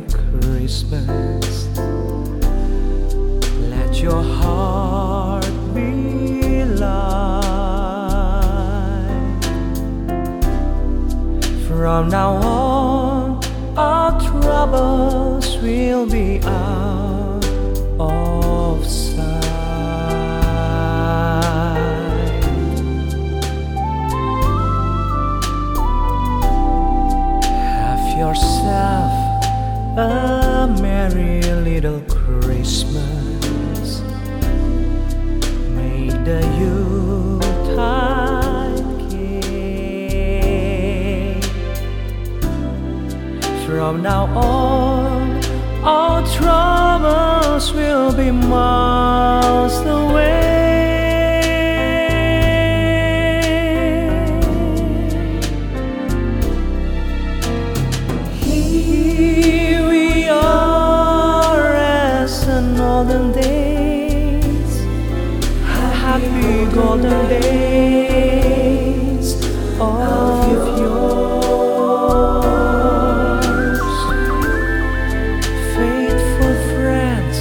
Christmas. Let your heart be light. From now on, our troubles will be out merry little Christmas. May the Yuletide gay. From now on, all troubles will be miles golden days of yours. Faithful friends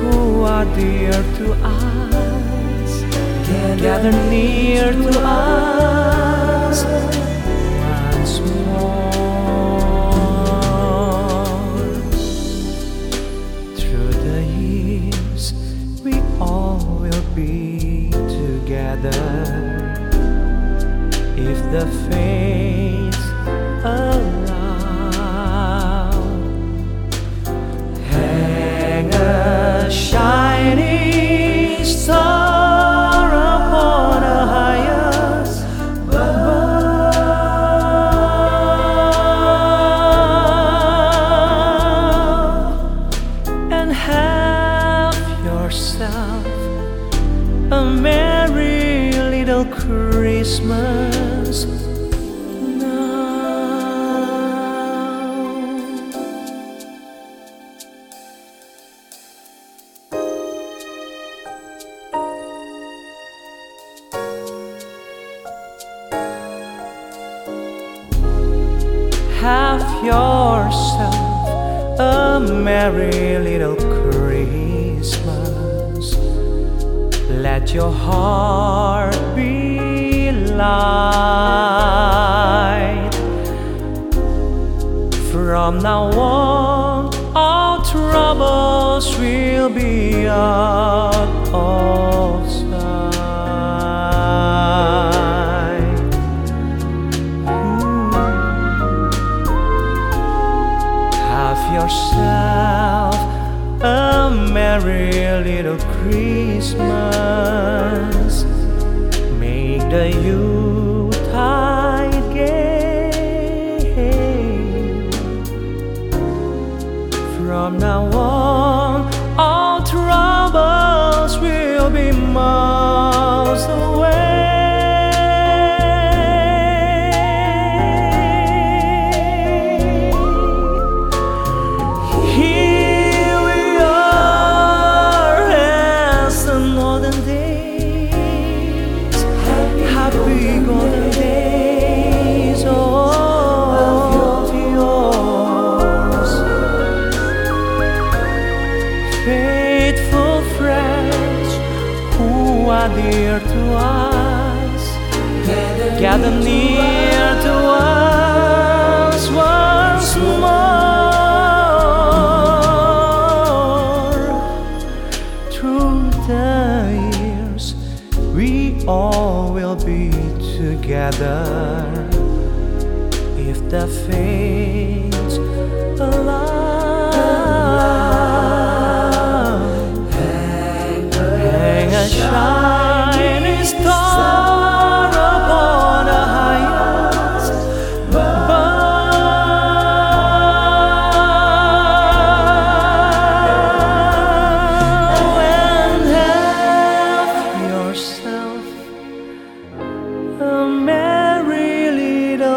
who are dear to us, gather near to us if the fates allow. Hang a shining star upon a highest above and have yourself a merry little Christmas Have yourself a merry little Christmas. Let your heart be light. From now on, all troubles will be out merry little Christmas. Make the Yuletide gay. From now on, all troubles will be miles away. Faithful friends who are dear to us, gather near to us once more. Through the years, we all will be together if the fates allow.